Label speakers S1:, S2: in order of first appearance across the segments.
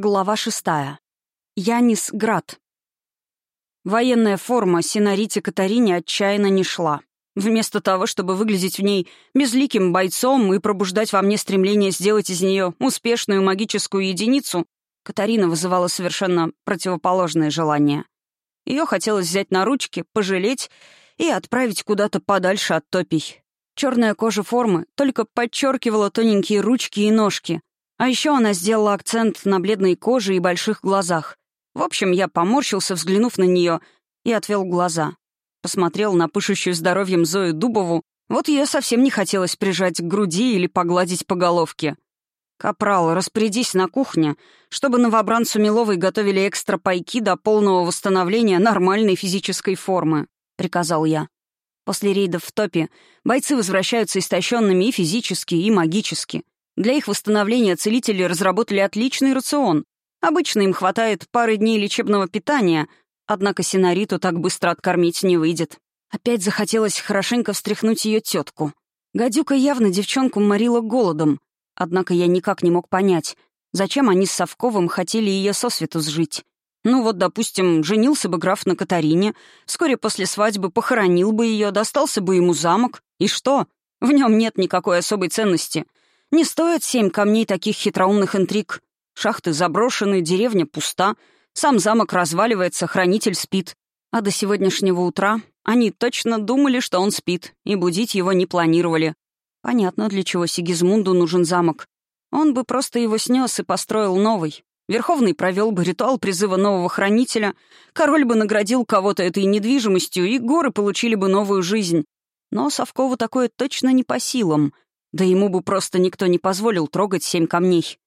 S1: Глава шестая. Янис Град. Военная форма Синарите Катарине отчаянно не шла. Вместо того, чтобы выглядеть в ней безликим бойцом и пробуждать во мне стремление сделать из нее успешную магическую единицу, Катарина вызывала совершенно противоположное желание. Ее хотелось взять на ручки, пожалеть и отправить куда-то подальше от топий. Черная кожа формы только подчеркивала тоненькие ручки и ножки, а еще она сделала акцент на бледной коже и больших глазах. В общем, я поморщился, взглянув на нее, и отвел глаза. Посмотрел на пышущую здоровьем Зою Дубову. Вот ее совсем не хотелось прижать к груди или погладить по головке. «Капрал, распорядись на кухне, чтобы новобранцу Миловой готовили экстра пайки до полного восстановления нормальной физической формы», — приказал я. После рейдов в топе бойцы возвращаются истощенными и физически, и магически. Для их восстановления целители разработали отличный рацион. Обычно им хватает пары дней лечебного питания, однако Синариту так быстро откормить не выйдет. Опять захотелось хорошенько встряхнуть ее тетку. Гадюка явно девчонку морила голодом, однако я никак не мог понять, зачем они с Совковым хотели ее сосвету сжить. Ну вот, допустим, женился бы граф на Катарине, вскоре после свадьбы похоронил бы ее, достался бы ему замок. И что? В нем нет никакой особой ценности — не стоят семь камней таких хитроумных интриг. Шахты заброшены, деревня пуста, сам замок разваливается, хранитель спит. А до сегодняшнего утра они точно думали, что он спит, и будить его не планировали. Понятно, для чего Сигизмунду нужен замок. Он бы просто его снес и построил новый. Верховный провел бы ритуал призыва нового хранителя, король бы наградил кого-то этой недвижимостью, и горы получили бы новую жизнь. Но Совкову такое точно не по силам — да ему бы просто никто не позволил трогать семь камней.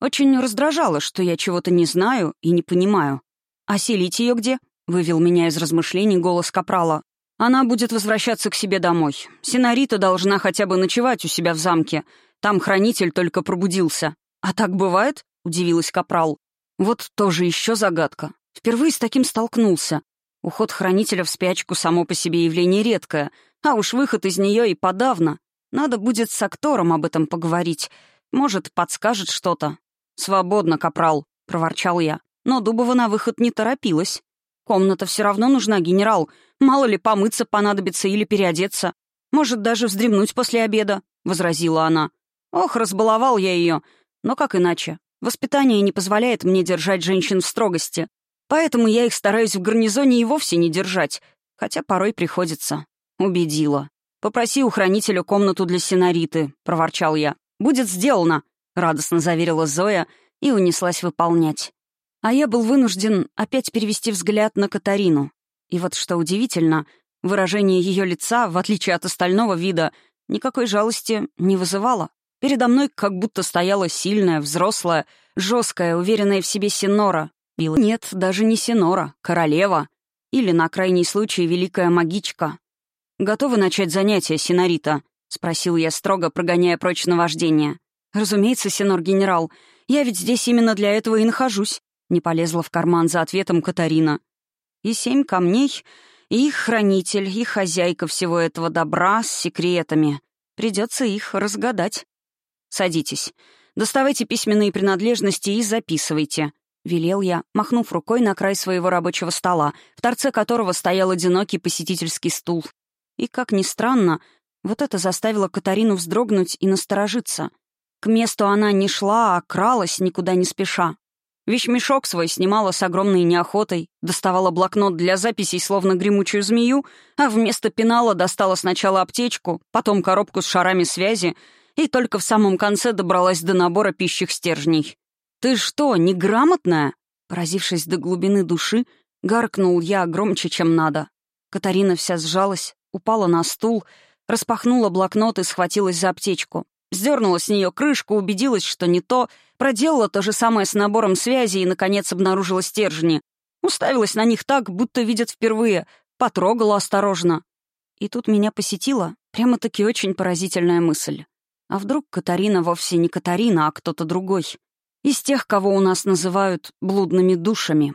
S1: Очень раздражало, что я чего-то не знаю и не понимаю. «А селить ее где?» — вывел меня из размышлений голос Капрала. «Она будет возвращаться к себе домой. Синарита должна хотя бы ночевать у себя в замке. Там хранитель только пробудился». «А так бывает?» — удивилась Капрал. «Вот тоже еще загадка. Впервые с таким столкнулся. Уход хранителя в спячку само по себе явление редкое, а уж выход из нее и подавно. Надо будет с актором об этом поговорить. Может, подскажет что-то. «Свободно, капрал», — проворчал я. Но Дубова на выход не торопилась. «Комната все равно нужна, генерал. Мало ли, помыться понадобится или переодеться. Может, даже вздремнуть после обеда», — возразила она. «Ох, разбаловал я ее. Но как иначе? Воспитание не позволяет мне держать женщин в строгости. Поэтому я их стараюсь в гарнизоне и вовсе не держать. Хотя порой приходится. Убедила. «Попроси у хранителя комнату для синариты», — проворчал я. «Будет сделано», — радостно заверила Зоя и унеслась выполнять. А я был вынужден опять перевести взгляд на Катарину. И вот что удивительно, выражение ее лица, в отличие от остального вида, никакой жалости не вызывало. Передо мной как будто стояла сильная, взрослая, жесткая, уверенная в себе Синора. Нет, даже не Синора, королева. Или, на крайний случай, великая магичка. «Готовы начать занятия, Синарита?» — спросил я строго, прогоняя прочь наваждение. «Разумеется, Синор-генерал. Я ведь здесь именно для этого и нахожусь», — не полезла в карман за ответом Катарина. «И семь камней, и их хранитель, и хозяйка всего этого добра с секретами. Придется их разгадать. Садитесь. Доставайте письменные принадлежности и записывайте», — велел я, махнув рукой на край своего рабочего стола, в торце которого стоял одинокий посетительский стул. И, как ни странно, вот это заставило Катарину вздрогнуть и насторожиться. К месту она не шла, а кралась, никуда не спеша. Вещмешок свой снимала с огромной неохотой, доставала блокнот для записей, словно гремучую змею, а вместо пенала достала сначала аптечку, потом коробку с шарами связи и только в самом конце добралась до набора пищих стержней. «Ты что, неграмотная?» Поразившись до глубины души, гаркнул я громче, чем надо. Катарина вся сжалась, упала на стул, распахнула блокнот и схватилась за аптечку. Сдернула с нее крышку, убедилась, что не то, проделала то же самое с набором связи и, наконец, обнаружила стержни. Уставилась на них так, будто видит впервые, потрогала осторожно. И тут меня посетила прямо-таки очень поразительная мысль. А вдруг Катарина вовсе не Катарина, а кто-то другой? Из тех, кого у нас называют блудными душами.